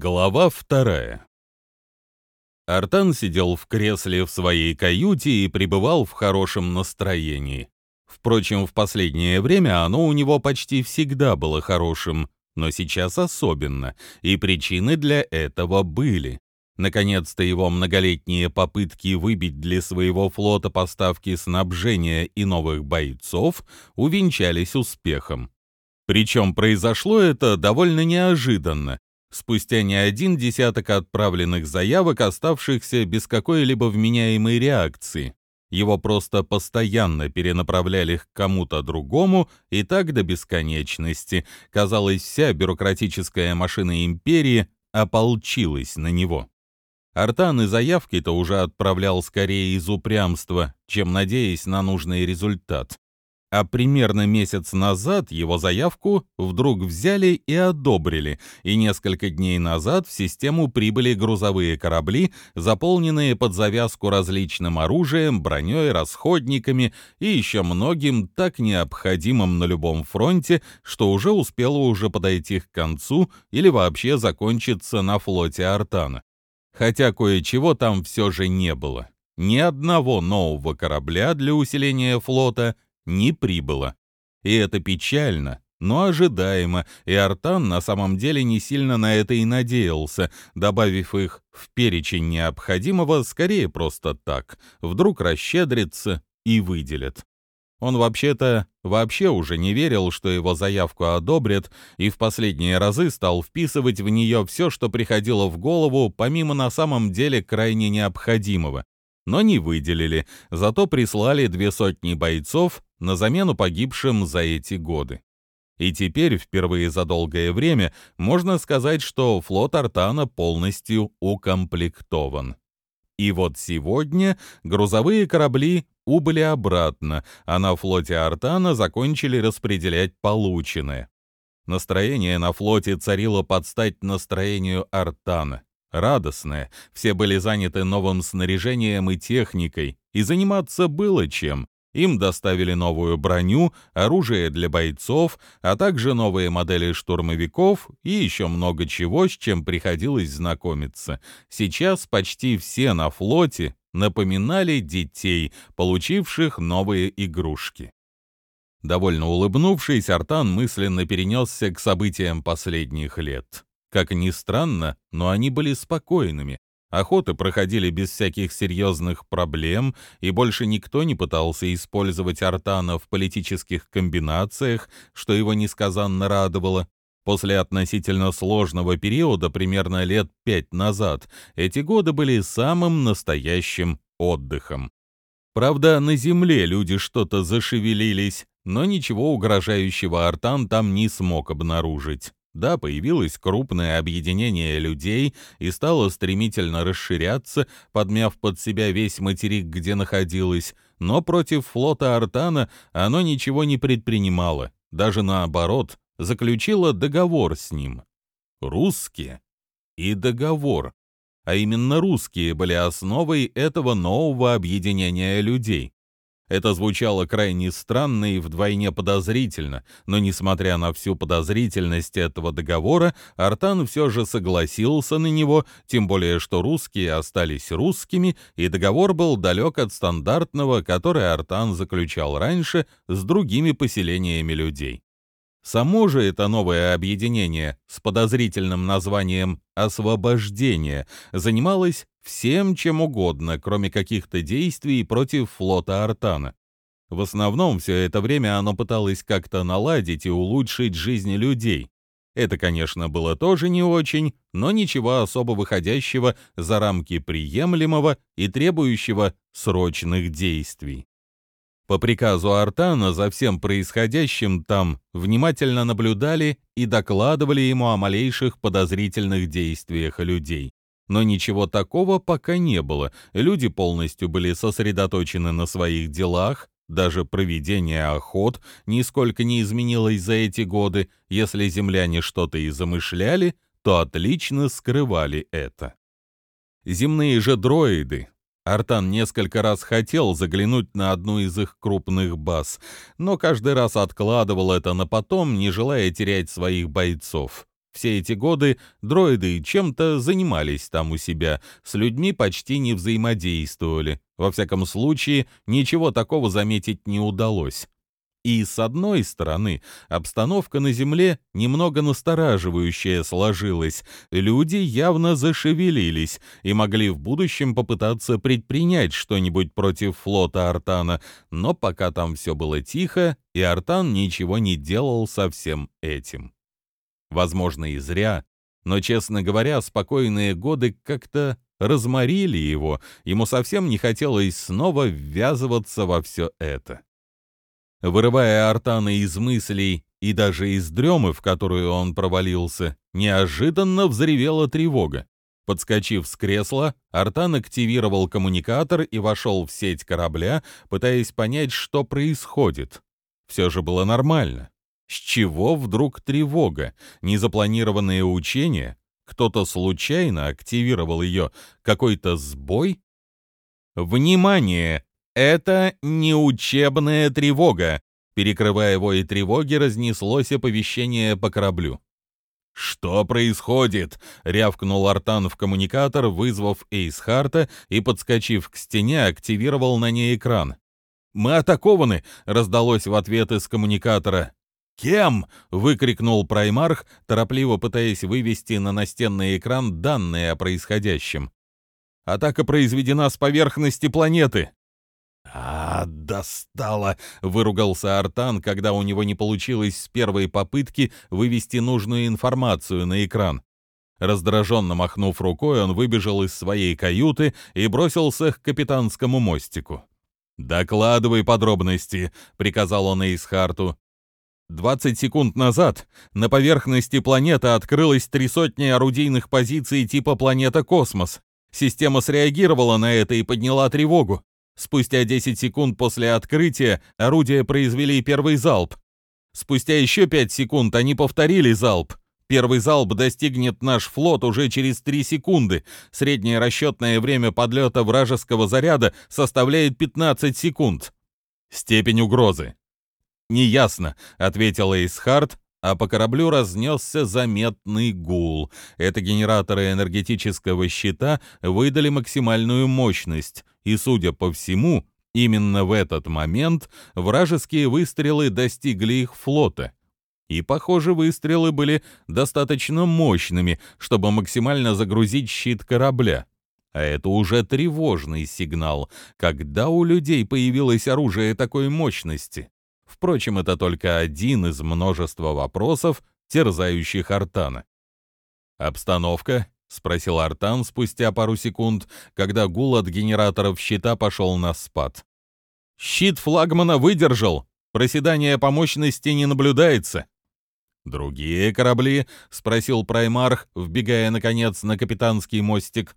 Глава вторая Артан сидел в кресле в своей каюте и пребывал в хорошем настроении. Впрочем, в последнее время оно у него почти всегда было хорошим, но сейчас особенно, и причины для этого были. Наконец-то его многолетние попытки выбить для своего флота поставки снабжения и новых бойцов увенчались успехом. Причем произошло это довольно неожиданно, спустя не один десяток отправленных заявок, оставшихся без какой-либо вменяемой реакции. Его просто постоянно перенаправляли к кому-то другому, и так до бесконечности. Казалось, вся бюрократическая машина империи ополчилась на него. Артан и заявки-то уже отправлял скорее из упрямства, чем надеясь на нужный результат а примерно месяц назад его заявку вдруг взяли и одобрили, и несколько дней назад в систему прибыли грузовые корабли, заполненные под завязку различным оружием, броней, расходниками и еще многим так необходимым на любом фронте, что уже успело уже подойти к концу или вообще закончиться на флоте Артана. Хотя кое-чего там все же не было. Ни одного нового корабля для усиления флота — не прибыло. И это печально, но ожидаемо, и Артан на самом деле не сильно на это и надеялся, добавив их в перечень необходимого скорее просто так, вдруг расщедрится и выделят. Он вообще-то вообще уже не верил, что его заявку одобрят, и в последние разы стал вписывать в нее все, что приходило в голову, помимо на самом деле крайне необходимого. Но не выделили, зато прислали две сотни бойцов на замену погибшим за эти годы. И теперь, впервые за долгое время, можно сказать, что флот Артана полностью укомплектован. И вот сегодня грузовые корабли убыли обратно, а на флоте Артана закончили распределять полученное. Настроение на флоте царило под стать настроению Артана. Радостное, все были заняты новым снаряжением и техникой, и заниматься было чем. Им доставили новую броню, оружие для бойцов, а также новые модели штурмовиков и еще много чего, с чем приходилось знакомиться. Сейчас почти все на флоте напоминали детей, получивших новые игрушки. Довольно улыбнувшись, Артан мысленно перенесся к событиям последних лет. Как ни странно, но они были спокойными, Охоты проходили без всяких серьезных проблем, и больше никто не пытался использовать Артана в политических комбинациях, что его несказанно радовало. После относительно сложного периода, примерно лет пять назад, эти годы были самым настоящим отдыхом. Правда, на земле люди что-то зашевелились, но ничего угрожающего Артан там не смог обнаружить. Да, появилось крупное объединение людей и стало стремительно расширяться, подмяв под себя весь материк, где находилось, но против флота Артана оно ничего не предпринимало, даже наоборот, заключило договор с ним. Русские и договор. А именно русские были основой этого нового объединения людей. Это звучало крайне странно и вдвойне подозрительно, но, несмотря на всю подозрительность этого договора, Артан все же согласился на него, тем более что русские остались русскими, и договор был далек от стандартного, который Артан заключал раньше с другими поселениями людей. Само же это новое объединение с подозрительным названием «Освобождение» занималось всем чем угодно, кроме каких-то действий против флота Артана. В основном все это время оно пыталось как-то наладить и улучшить жизни людей. Это, конечно, было тоже не очень, но ничего особо выходящего за рамки приемлемого и требующего срочных действий. По приказу Артана за всем происходящим там внимательно наблюдали и докладывали ему о малейших подозрительных действиях людей. Но ничего такого пока не было, люди полностью были сосредоточены на своих делах, даже проведение охот нисколько не изменилось за эти годы, если земляне что-то и замышляли, то отлично скрывали это. Земные же дроиды. Артан несколько раз хотел заглянуть на одну из их крупных баз, но каждый раз откладывал это на потом, не желая терять своих бойцов. Все эти годы дроиды чем-то занимались там у себя, с людьми почти не взаимодействовали. Во всяком случае, ничего такого заметить не удалось. И с одной стороны, обстановка на Земле немного настораживающая сложилась. Люди явно зашевелились и могли в будущем попытаться предпринять что-нибудь против флота Артана, но пока там все было тихо, и Артан ничего не делал со всем этим. Возможно, и зря, но, честно говоря, спокойные годы как-то разморили его, ему совсем не хотелось снова ввязываться во все это. Вырывая Артана из мыслей и даже из дремы, в которую он провалился, неожиданно взревела тревога. Подскочив с кресла, Артан активировал коммуникатор и вошел в сеть корабля, пытаясь понять, что происходит. Все же было нормально. С чего вдруг тревога? Незапланированное учение? Кто-то случайно активировал ее? Какой-то сбой? «Внимание! Это не учебная тревога!» Перекрывая вой тревоги, разнеслось оповещение по кораблю. «Что происходит?» — рявкнул Артан в коммуникатор, вызвав Эйсхарта и, подскочив к стене, активировал на ней экран. «Мы атакованы!» — раздалось в ответ из коммуникатора. «Кем?» — выкрикнул Праймарх, торопливо пытаясь вывести на настенный экран данные о происходящем. «Атака произведена с поверхности планеты!» «А, достало!» — выругался Артан, когда у него не получилось с первой попытки вывести нужную информацию на экран. Раздраженно махнув рукой, он выбежал из своей каюты и бросился к капитанскому мостику. «Докладывай подробности», — приказал он Эйсхарту. 20 секунд назад на поверхности планеты открылось три сотни орудийных позиций типа планета-космос. Система среагировала на это и подняла тревогу. Спустя 10 секунд после открытия орудия произвели первый залп. Спустя еще 5 секунд они повторили залп. Первый залп достигнет наш флот уже через 3 секунды. Среднее расчетное время подлета вражеского заряда составляет 15 секунд. Степень угрозы «Неясно», — ответил Эйсхарт, а по кораблю разнесся заметный гул. Это генераторы энергетического щита выдали максимальную мощность, и, судя по всему, именно в этот момент вражеские выстрелы достигли их флота. И, похоже, выстрелы были достаточно мощными, чтобы максимально загрузить щит корабля. А это уже тревожный сигнал, когда у людей появилось оружие такой мощности. Впрочем, это только один из множества вопросов, терзающих Артана. «Обстановка?» — спросил Артан спустя пару секунд, когда гул от генераторов щита пошел на спад. «Щит флагмана выдержал! Проседания по мощности не наблюдается!» «Другие корабли?» — спросил Праймарх, вбегая, наконец, на капитанский мостик.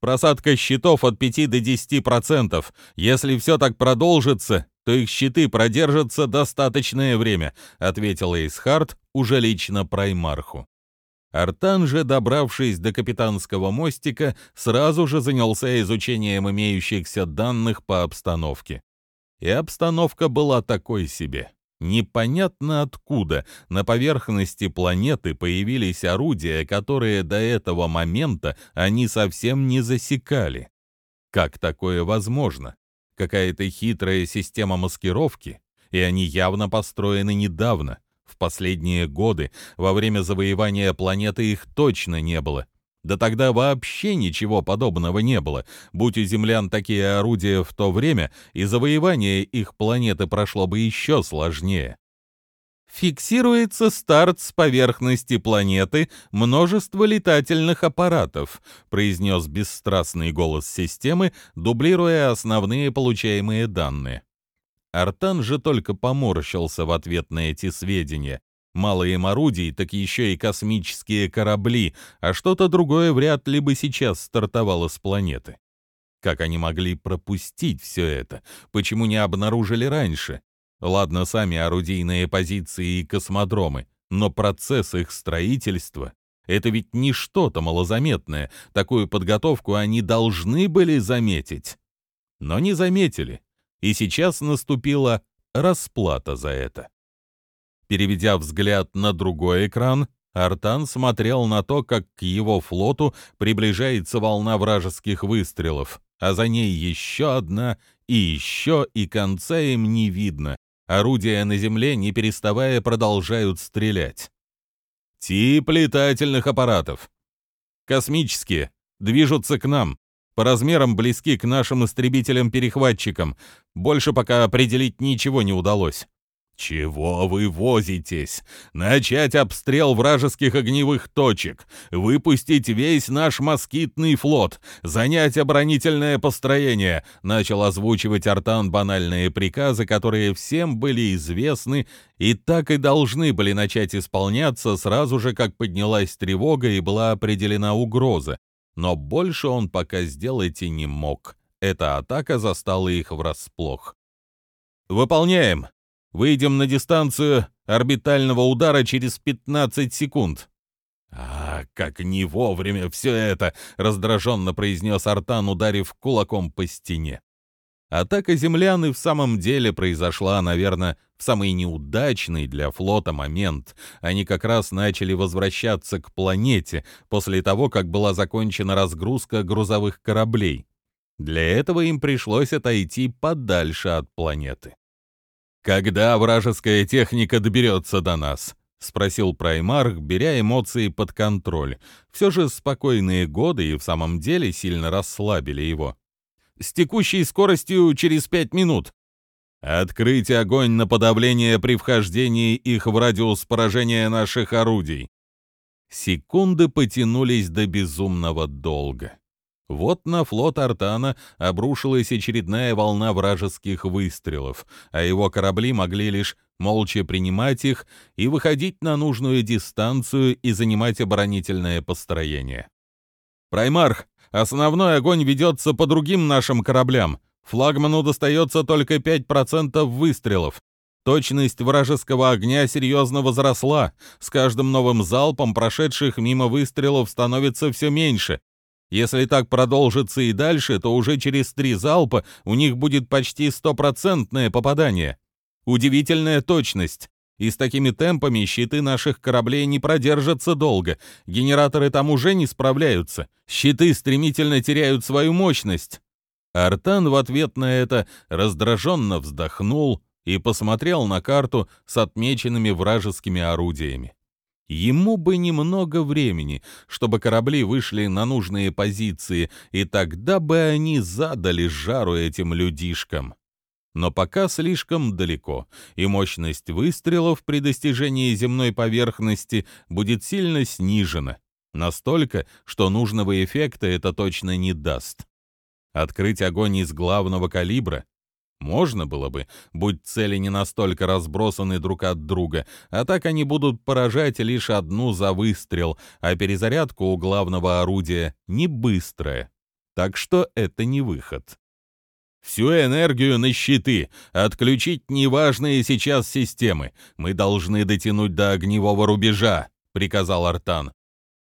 «Просадка щитов от 5 до 10%. Если все так продолжится, то их щиты продержатся достаточное время», — ответил Эйсхарт уже лично Праймарху. Артан же, добравшись до капитанского мостика, сразу же занялся изучением имеющихся данных по обстановке. И обстановка была такой себе. Непонятно откуда на поверхности планеты появились орудия, которые до этого момента они совсем не засекали. Как такое возможно? Какая-то хитрая система маскировки, и они явно построены недавно. В последние годы, во время завоевания планеты, их точно не было. Да тогда вообще ничего подобного не было. Будь у землян такие орудия в то время, и завоевание их планеты прошло бы еще сложнее. Фиксируется старт с поверхности планеты множество летательных аппаратов, произнес бесстрастный голос системы, дублируя основные получаемые данные. Артан же только поморщился в ответ на эти сведения. Мало им орудий, так еще и космические корабли, а что-то другое вряд ли бы сейчас стартовало с планеты. Как они могли пропустить все это? Почему не обнаружили раньше? Ладно, сами орудийные позиции и космодромы, но процесс их строительства — это ведь не что-то малозаметное. Такую подготовку они должны были заметить. Но не заметили, и сейчас наступила расплата за это. Переведя взгляд на другой экран, Артан смотрел на то, как к его флоту приближается волна вражеских выстрелов, а за ней еще одна и еще, и конца им не видно. Орудия на земле, не переставая, продолжают стрелять. Тип летательных аппаратов. Космические. Движутся к нам. По размерам близки к нашим истребителям-перехватчикам. Больше пока определить ничего не удалось. «Чего вы возитесь? Начать обстрел вражеских огневых точек, выпустить весь наш москитный флот, занять оборонительное построение», начал озвучивать Артан банальные приказы, которые всем были известны и так и должны были начать исполняться сразу же, как поднялась тревога и была определена угроза. Но больше он пока сделать и не мог. Эта атака застала их врасплох. «Выполняем!» Выйдем на дистанцию орбитального удара через 15 секунд». «А, как не вовремя все это!» — раздраженно произнес Артан, ударив кулаком по стене. Атака землян и в самом деле произошла, наверное, в самый неудачный для флота момент. Они как раз начали возвращаться к планете после того, как была закончена разгрузка грузовых кораблей. Для этого им пришлось отойти подальше от планеты. «Когда вражеская техника доберется до нас?» — спросил Праймарх, беря эмоции под контроль. Все же спокойные годы и в самом деле сильно расслабили его. «С текущей скоростью через пять минут». «Открыть огонь на подавление при вхождении их в радиус поражения наших орудий». Секунды потянулись до безумного долга. Вот на флот Артана обрушилась очередная волна вражеских выстрелов, а его корабли могли лишь молча принимать их и выходить на нужную дистанцию и занимать оборонительное построение. «Праймарх, основной огонь ведется по другим нашим кораблям. Флагману достается только 5% выстрелов. Точность вражеского огня серьезно возросла. С каждым новым залпом прошедших мимо выстрелов становится все меньше. Если так продолжится и дальше, то уже через три залпа у них будет почти стопроцентное попадание. Удивительная точность. И с такими темпами щиты наших кораблей не продержатся долго. Генераторы там уже не справляются. Щиты стремительно теряют свою мощность. Артан в ответ на это раздраженно вздохнул и посмотрел на карту с отмеченными вражескими орудиями. Ему бы немного времени, чтобы корабли вышли на нужные позиции, и тогда бы они задали жару этим людишкам. Но пока слишком далеко, и мощность выстрелов при достижении земной поверхности будет сильно снижена, настолько, что нужного эффекта это точно не даст. Открыть огонь из главного калибра можно было бы, будь цели не настолько разбросаны друг от друга, а так они будут поражать лишь одну за выстрел, а перезарядка у главного орудия не быстрая. Так что это не выход. Всю энергию на щиты, отключить неважные сейчас системы. Мы должны дотянуть до огневого рубежа, приказал Артан.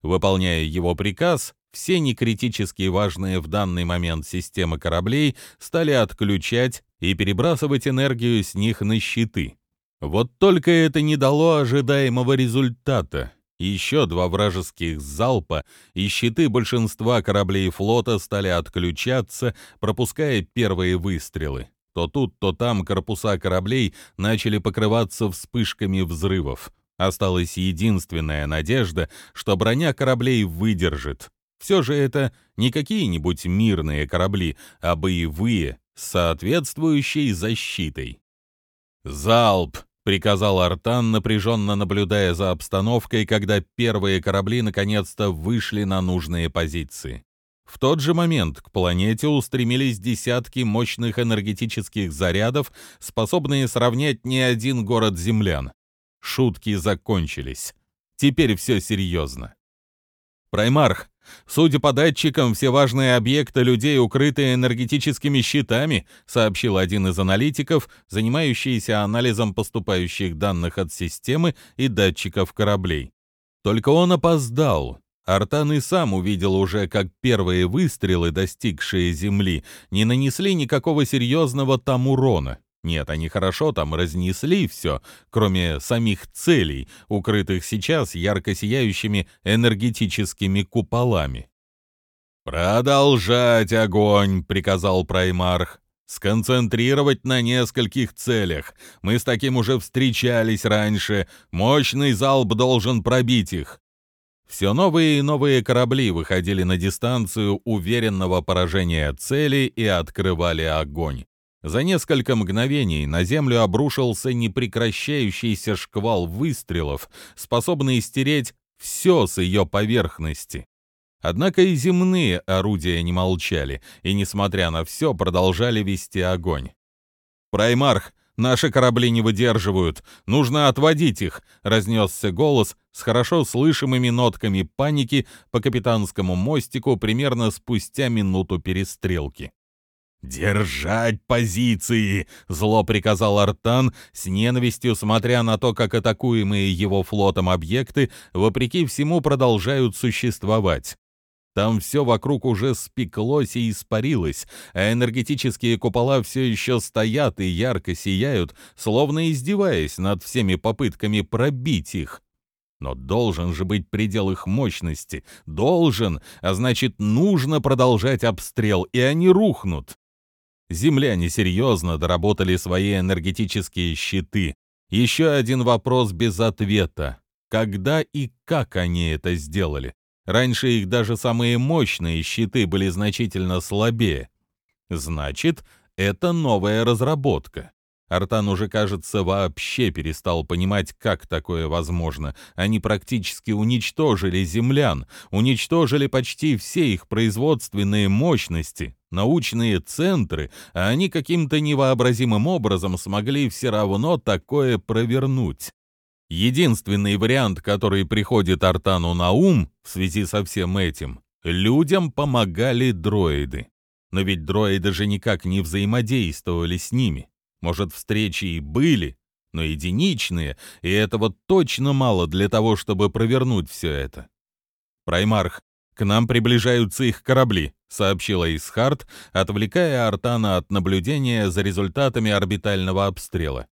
Выполняя его приказ, все некритически важные в данный момент системы кораблей стали отключать и перебрасывать энергию с них на щиты. Вот только это не дало ожидаемого результата. Еще два вражеских залпа, и щиты большинства кораблей флота стали отключаться, пропуская первые выстрелы. То тут, то там корпуса кораблей начали покрываться вспышками взрывов. Осталась единственная надежда, что броня кораблей выдержит. Все же это не какие-нибудь мирные корабли, а боевые, с соответствующей защитой. «Залп!» — приказал Артан, напряженно наблюдая за обстановкой, когда первые корабли наконец-то вышли на нужные позиции. В тот же момент к планете устремились десятки мощных энергетических зарядов, способные сравнять не один город землян. Шутки закончились. Теперь все серьезно. «Праймарх, судя по датчикам, все важные объекты людей укрыты энергетическими щитами», сообщил один из аналитиков, занимающийся анализом поступающих данных от системы и датчиков кораблей. Только он опоздал. Артан и сам увидел уже, как первые выстрелы, достигшие земли, не нанесли никакого серьезного там урона. Нет, они хорошо там разнесли все, кроме самих целей, укрытых сейчас ярко сияющими энергетическими куполами. «Продолжать огонь!» — приказал Праймарх. «Сконцентрировать на нескольких целях. Мы с таким уже встречались раньше. Мощный залп должен пробить их». Все новые и новые корабли выходили на дистанцию уверенного поражения цели и открывали огонь. За несколько мгновений на землю обрушился непрекращающийся шквал выстрелов, способный стереть все с ее поверхности. Однако и земные орудия не молчали, и, несмотря на все, продолжали вести огонь. «Праймарх, наши корабли не выдерживают, нужно отводить их», — разнесся голос с хорошо слышимыми нотками паники по капитанскому мостику примерно спустя минуту перестрелки. «Держать позиции!» — зло приказал Артан, с ненавистью смотря на то, как атакуемые его флотом объекты, вопреки всему, продолжают существовать. Там все вокруг уже спеклось и испарилось, а энергетические купола все еще стоят и ярко сияют, словно издеваясь над всеми попытками пробить их. Но должен же быть предел их мощности. Должен, а значит, нужно продолжать обстрел, и они рухнут. Земляне серьезно доработали свои энергетические щиты. Еще один вопрос без ответа. Когда и как они это сделали? Раньше их даже самые мощные щиты были значительно слабее. Значит, это новая разработка. Артан уже, кажется, вообще перестал понимать, как такое возможно. Они практически уничтожили землян, уничтожили почти все их производственные мощности, научные центры, а они каким-то невообразимым образом смогли все равно такое провернуть. Единственный вариант, который приходит Артану на ум в связи со всем этим, людям помогали дроиды. Но ведь дроиды же никак не взаимодействовали с ними. Может, встречи и были, но единичные, и этого точно мало для того, чтобы провернуть все это. «Праймарх, к нам приближаются их корабли», — сообщила Исхарт, отвлекая Артана от наблюдения за результатами орбитального обстрела.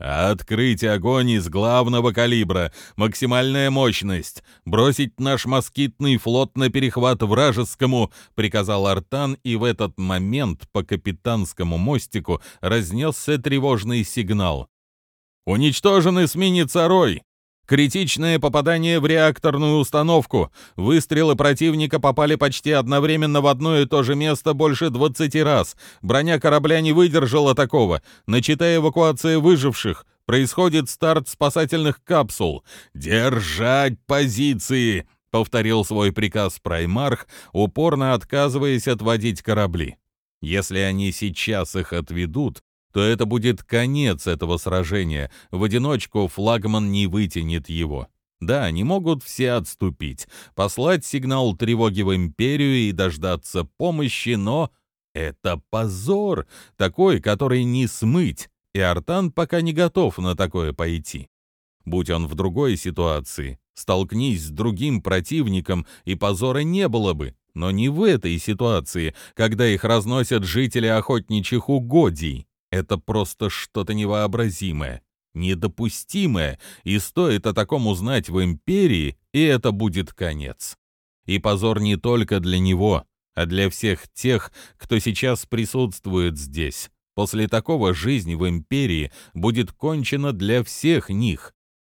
«Открыть огонь из главного калибра, максимальная мощность, бросить наш москитный флот на перехват вражескому», — приказал Артан, и в этот момент по капитанскому мостику разнесся тревожный сигнал. «Уничтожен эсминец «Орой». Критичное попадание в реакторную установку. Выстрелы противника попали почти одновременно в одно и то же место больше 20 раз. Броня корабля не выдержала такого. Начатая эвакуация выживших. Происходит старт спасательных капсул. «Держать позиции!» — повторил свой приказ Праймарх, упорно отказываясь отводить корабли. Если они сейчас их отведут, то это будет конец этого сражения. В одиночку флагман не вытянет его. Да, они могут все отступить, послать сигнал тревоги в империю и дождаться помощи, но это позор, такой, который не смыть, и Артан пока не готов на такое пойти. Будь он в другой ситуации, столкнись с другим противником, и позора не было бы, но не в этой ситуации, когда их разносят жители охотничьих угодий. Это просто что-то невообразимое, недопустимое, и стоит о таком узнать в империи, и это будет конец. И позор не только для него, а для всех тех, кто сейчас присутствует здесь. После такого жизнь в империи будет кончена для всех них.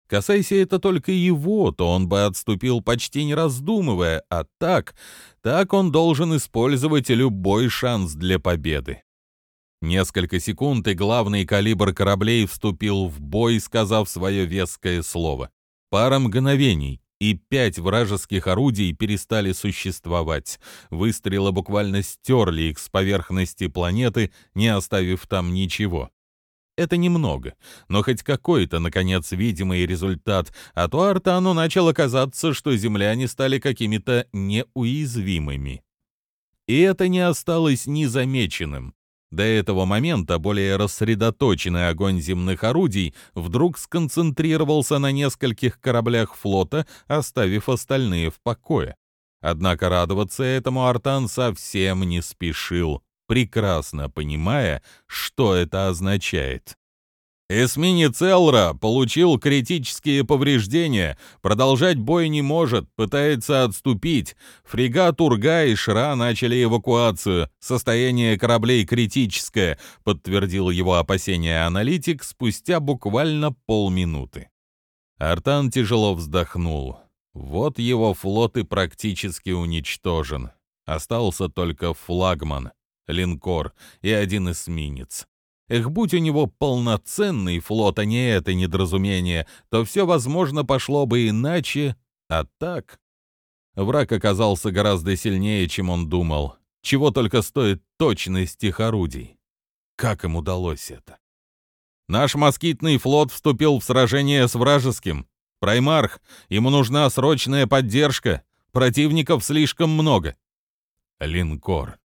Касайся это только его, то он бы отступил почти не раздумывая, а так, так он должен использовать любой шанс для победы. Несколько секунд, и главный калибр кораблей вступил в бой, сказав свое веское слово. Пара мгновений, и пять вражеских орудий перестали существовать. Выстрелы буквально стерли их с поверхности планеты, не оставив там ничего. Это немного, но хоть какой-то, наконец, видимый результат, а то Артану начало казаться, что земляне стали какими-то неуязвимыми. И это не осталось незамеченным. До этого момента более рассредоточенный огонь земных орудий вдруг сконцентрировался на нескольких кораблях флота, оставив остальные в покое. Однако радоваться этому Артан совсем не спешил. прекрасно понимая, что это означает. Эсминец Элра получил критические повреждения, продолжать бой не может, пытается отступить. Фрегат Урга и Шра начали эвакуацию. Состояние кораблей критическое, подтвердил его опасения аналитик спустя буквально полминуты. Артан тяжело вздохнул. Вот его флот и практически уничтожен. Остался только флагман, линкор и один эсминец. Эх, будь у него полноценный флот, а не это недоразумение, то все, возможно, пошло бы иначе, а так... Враг оказался гораздо сильнее, чем он думал. Чего только стоит точность их орудий. Как им удалось это? Наш москитный флот вступил в сражение с вражеским. Праймарх, ему нужна срочная поддержка. Противников слишком много. Линкор.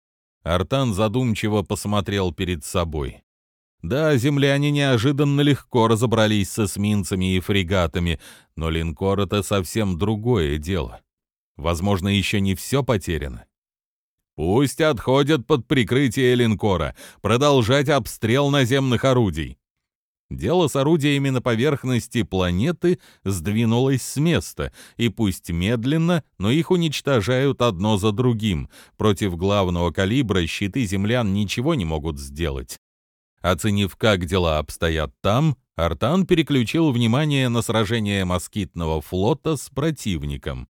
Артан задумчиво посмотрел перед собой. Да, земляне неожиданно легко разобрались с эсминцами и фрегатами, но линкор — это совсем другое дело. Возможно, еще не все потеряно. Пусть отходят под прикрытие линкора, продолжать обстрел наземных орудий. Дело с орудиями на поверхности планеты сдвинулось с места, и пусть медленно, но их уничтожают одно за другим. Против главного калибра щиты землян ничего не могут сделать. Оценив, как дела обстоят там, Артан переключил внимание на сражение москитного флота с противником.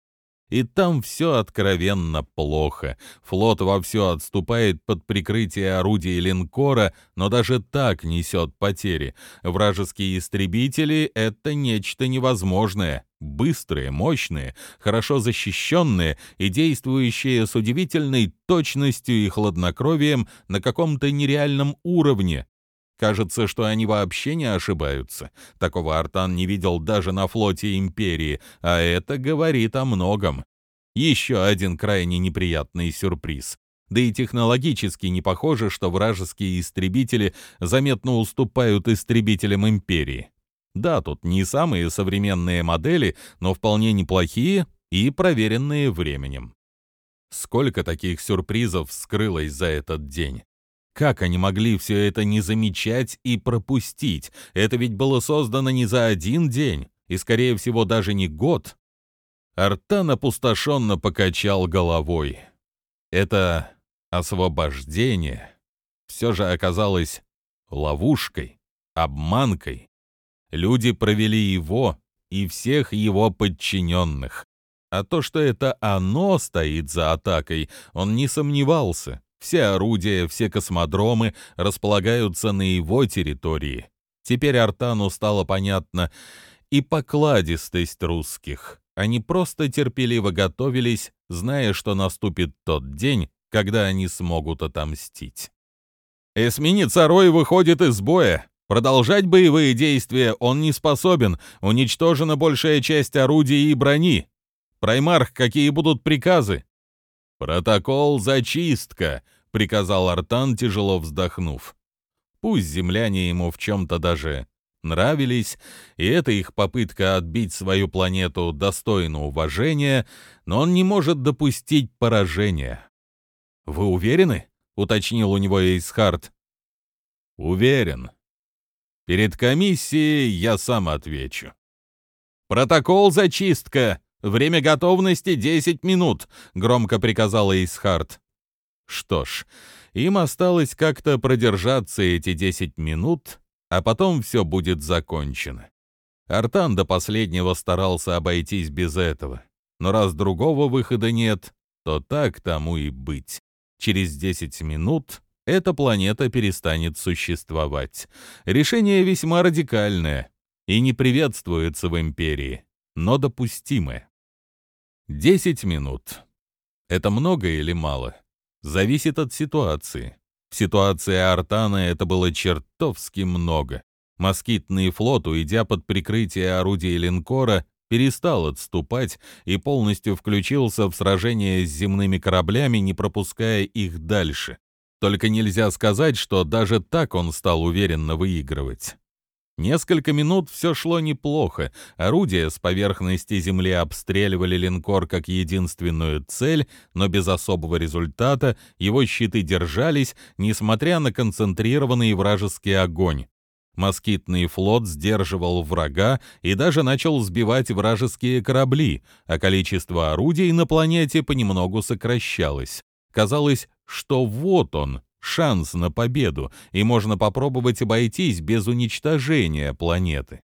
И там все откровенно плохо. Флот вовсю отступает под прикрытие орудий линкора, но даже так несет потери. Вражеские истребители — это нечто невозможное. Быстрые, мощные, хорошо защищенные и действующие с удивительной точностью и хладнокровием на каком-то нереальном уровне. Кажется, что они вообще не ошибаются. Такого Артан не видел даже на флоте Империи, а это говорит о многом. Еще один крайне неприятный сюрприз. Да и технологически не похоже, что вражеские истребители заметно уступают истребителям Империи. Да, тут не самые современные модели, но вполне неплохие и проверенные временем. Сколько таких сюрпризов скрылось за этот день? Как они могли все это не замечать и пропустить? Это ведь было создано не за один день, и, скорее всего, даже не год. Артан опустошенно покачал головой. Это освобождение все же оказалось ловушкой, обманкой. Люди провели его и всех его подчиненных. А то, что это оно стоит за атакой, он не сомневался. Все орудия, все космодромы располагаются на его территории. Теперь Артану стало понятно и покладистость русских. Они просто терпеливо готовились, зная, что наступит тот день, когда они смогут отомстить. Эсминец Арой выходит из боя. Продолжать боевые действия он не способен, уничтожена большая часть орудий и брони. Праймарх, какие будут приказы? «Протокол зачистка», — приказал Артан, тяжело вздохнув. Пусть земляне ему в чем-то даже нравились, и это их попытка отбить свою планету достойно уважения, но он не может допустить поражения. «Вы уверены?» — уточнил у него Эйсхард. «Уверен. Перед комиссией я сам отвечу». «Протокол зачистка!» «Время готовности 10 минут», — громко приказала Исхард. Что ж, им осталось как-то продержаться эти 10 минут, а потом все будет закончено. Артан до последнего старался обойтись без этого, но раз другого выхода нет, то так тому и быть. Через 10 минут эта планета перестанет существовать. Решение весьма радикальное и не приветствуется в Империи, но допустимое. Десять минут. Это много или мало? Зависит от ситуации. В ситуации Артана это было чертовски много. Москитный флот, уйдя под прикрытие орудий линкора, перестал отступать и полностью включился в сражение с земными кораблями, не пропуская их дальше. Только нельзя сказать, что даже так он стал уверенно выигрывать. Несколько минут все шло неплохо. Орудия с поверхности земли обстреливали линкор как единственную цель, но без особого результата его щиты держались, несмотря на концентрированный вражеский огонь. Москитный флот сдерживал врага и даже начал сбивать вражеские корабли, а количество орудий на планете понемногу сокращалось. Казалось, что вот он, шанс на победу, и можно попробовать обойтись без уничтожения планеты.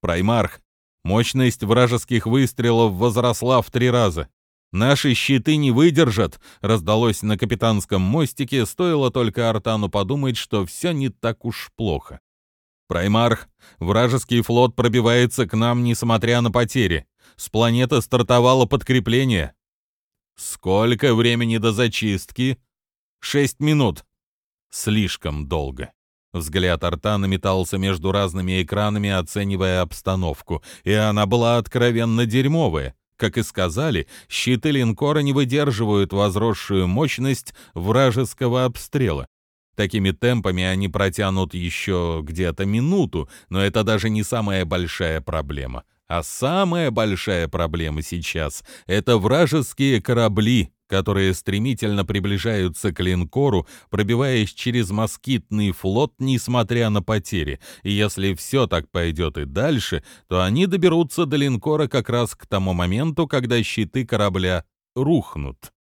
Праймарх, мощность вражеских выстрелов возросла в три раза. «Наши щиты не выдержат», — раздалось на капитанском мостике, стоило только Артану подумать, что все не так уж плохо. «Праймарх, вражеский флот пробивается к нам, несмотря на потери. С планеты стартовало подкрепление». «Сколько времени до зачистки?» Шесть минут. Слишком долго. Взгляд Артана метался между разными экранами, оценивая обстановку, и она была откровенно дерьмовая. Как и сказали, щиты линкора не выдерживают возросшую мощность вражеского обстрела. Такими темпами они протянут еще где-то минуту, но это даже не самая большая проблема. А самая большая проблема сейчас — это вражеские корабли, которые стремительно приближаются к линкору, пробиваясь через москитный флот, несмотря на потери. И если все так пойдет и дальше, то они доберутся до линкора как раз к тому моменту, когда щиты корабля рухнут.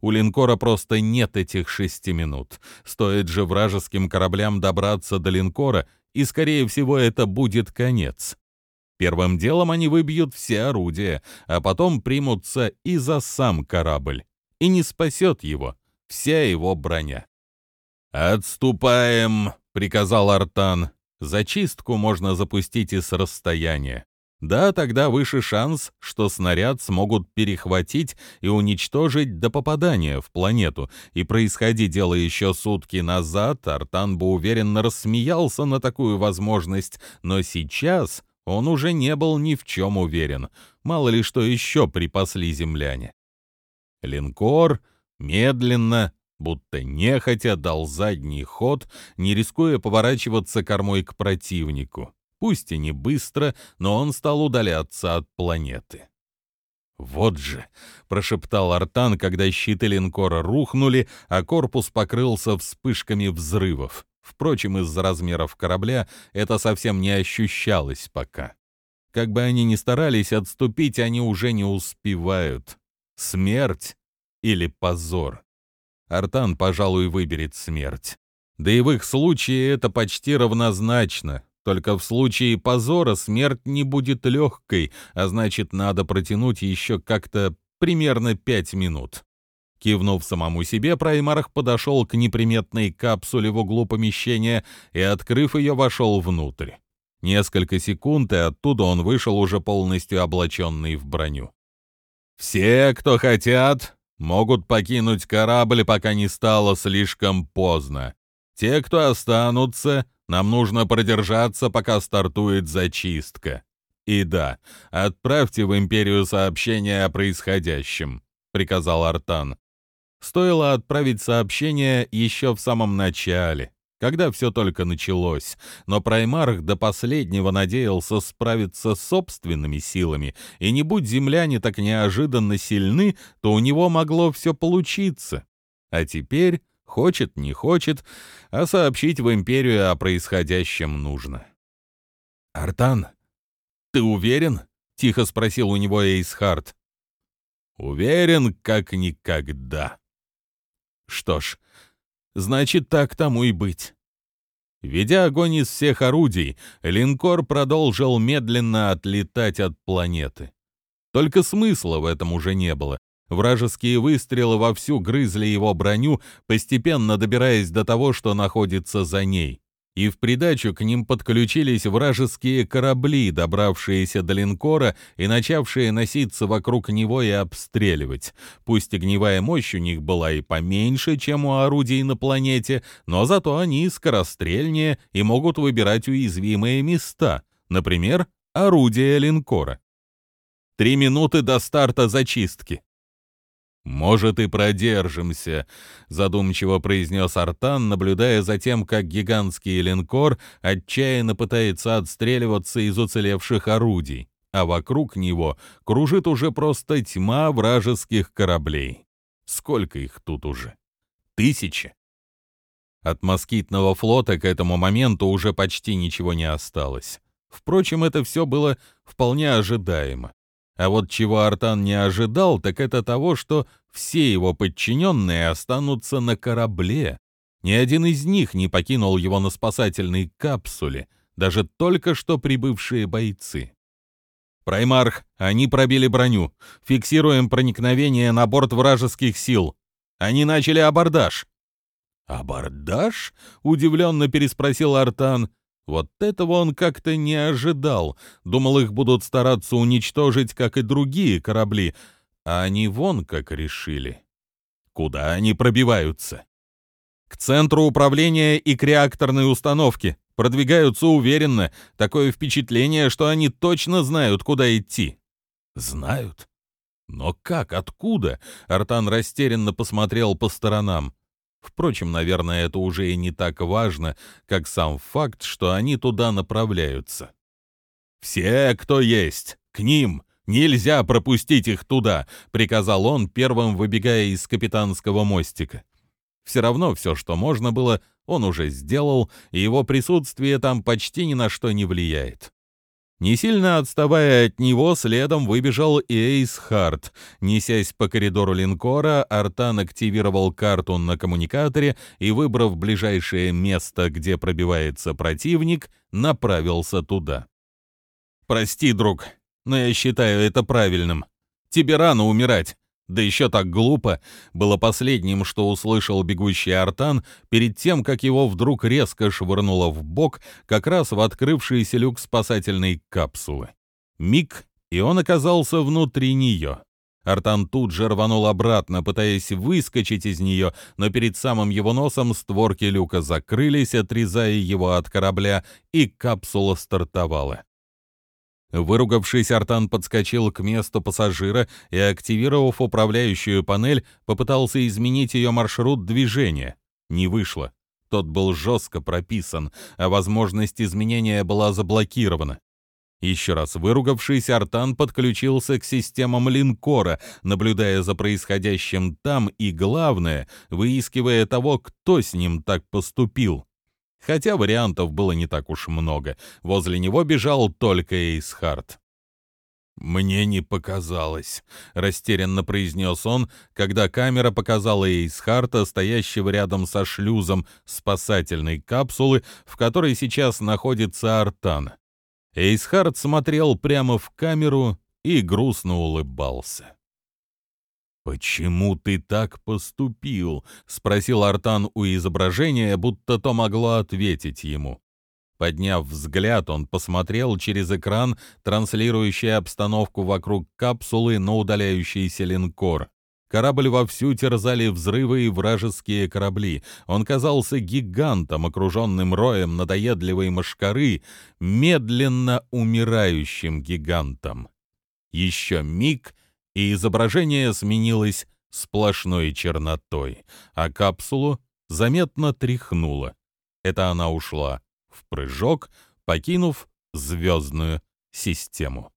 У линкора просто нет этих шести минут. Стоит же вражеским кораблям добраться до линкора, и, скорее всего, это будет конец. Первым делом они выбьют все орудия, а потом примутся и за сам корабль. И не спасет его вся его броня. «Отступаем!» — приказал Артан. «Зачистку можно запустить и с расстояния. Да, тогда выше шанс, что снаряд смогут перехватить и уничтожить до попадания в планету. И происходи дело еще сутки назад, Артан бы уверенно рассмеялся на такую возможность, но сейчас он уже не был ни в чем уверен. Мало ли что еще припасли земляне. Линкор медленно, будто нехотя дал задний ход, не рискуя поворачиваться кормой к противнику. Пусть и не быстро, но он стал удаляться от планеты. «Вот же!» — прошептал Артан, когда щиты линкора рухнули, а корпус покрылся вспышками взрывов. Впрочем, из-за размеров корабля это совсем не ощущалось пока. Как бы они ни старались отступить, они уже не успевают. Смерть или позор? Артан, пожалуй, выберет смерть. Да и в их случае это почти равнозначно. Только в случае позора смерть не будет легкой, а значит, надо протянуть еще как-то примерно пять минут. Кивнув самому себе, Праймарх подошел к неприметной капсуле в углу помещения и, открыв ее, вошел внутрь. Несколько секунд, и оттуда он вышел уже полностью облаченный в броню. «Все, кто хотят, могут покинуть корабль, пока не стало слишком поздно. Те, кто останутся, нам нужно продержаться, пока стартует зачистка. И да, отправьте в Империю сообщение о происходящем», — приказал Артан. Стоило отправить сообщение еще в самом начале, когда все только началось, но Праймарх до последнего надеялся справиться с собственными силами, и не будь земляне так неожиданно сильны, то у него могло все получиться. А теперь, хочет, не хочет, а сообщить в Империю о происходящем нужно. «Артан, ты уверен?» — тихо спросил у него Эйсхард. «Уверен, как никогда», что ж, значит, так тому и быть. Ведя огонь из всех орудий, линкор продолжил медленно отлетать от планеты. Только смысла в этом уже не было. Вражеские выстрелы вовсю грызли его броню, постепенно добираясь до того, что находится за ней и в придачу к ним подключились вражеские корабли, добравшиеся до линкора и начавшие носиться вокруг него и обстреливать. Пусть огневая мощь у них была и поменьше, чем у орудий на планете, но зато они скорострельнее и могут выбирать уязвимые места, например, орудия линкора. Три минуты до старта зачистки. «Может, и продержимся», — задумчиво произнес Артан, наблюдая за тем, как гигантский линкор отчаянно пытается отстреливаться из уцелевших орудий, а вокруг него кружит уже просто тьма вражеских кораблей. Сколько их тут уже? Тысячи? От москитного флота к этому моменту уже почти ничего не осталось. Впрочем, это все было вполне ожидаемо. А вот чего Артан не ожидал, так это того, что все его подчиненные останутся на корабле. Ни один из них не покинул его на спасательной капсуле, даже только что прибывшие бойцы. «Праймарх, они пробили броню. Фиксируем проникновение на борт вражеских сил. Они начали абордаж». «Абордаж?» — удивленно переспросил Артан. Вот этого он как-то не ожидал. Думал, их будут стараться уничтожить, как и другие корабли. А они вон как решили. Куда они пробиваются? К центру управления и к реакторной установке. Продвигаются уверенно. Такое впечатление, что они точно знают, куда идти. Знают? Но как, откуда? Артан растерянно посмотрел по сторонам. Впрочем, наверное, это уже и не так важно, как сам факт, что они туда направляются. «Все, кто есть, к ним! Нельзя пропустить их туда!» — приказал он, первым выбегая из капитанского мостика. Все равно все, что можно было, он уже сделал, и его присутствие там почти ни на что не влияет. Не сильно отставая от него, следом выбежал и Эйс Харт. Несясь по коридору линкора, Артан активировал карту на коммуникаторе и, выбрав ближайшее место, где пробивается противник, направился туда. «Прости, друг, но я считаю это правильным. Тебе рано умирать. Да еще так глупо, было последним, что услышал бегущий Артан перед тем, как его вдруг резко швырнуло в бок, как раз в открывшийся люк спасательной капсулы. Миг, и он оказался внутри нее. Артан тут же рванул обратно, пытаясь выскочить из нее, но перед самым его носом створки люка закрылись, отрезая его от корабля, и капсула стартовала. Выругавшись, Артан подскочил к месту пассажира и, активировав управляющую панель, попытался изменить ее маршрут движения. Не вышло. Тот был жестко прописан, а возможность изменения была заблокирована. Еще раз выругавшись, Артан подключился к системам линкора, наблюдая за происходящим там и, главное, выискивая того, кто с ним так поступил. Хотя вариантов было не так уж много. Возле него бежал только Эйсхарт. «Мне не показалось», — растерянно произнес он, когда камера показала Эйсхарта, стоящего рядом со шлюзом спасательной капсулы, в которой сейчас находится Артан. Эйсхарт смотрел прямо в камеру и грустно улыбался. «Почему ты так поступил?» — спросил Артан у изображения, будто то могло ответить ему. Подняв взгляд, он посмотрел через экран, транслирующий обстановку вокруг капсулы на удаляющийся линкор. Корабль вовсю терзали взрывы и вражеские корабли. Он казался гигантом, окруженным роем надоедливой мошкары, медленно умирающим гигантом. Еще миг — и изображение сменилось сплошной чернотой, а капсулу заметно тряхнуло. Это она ушла в прыжок, покинув звездную систему.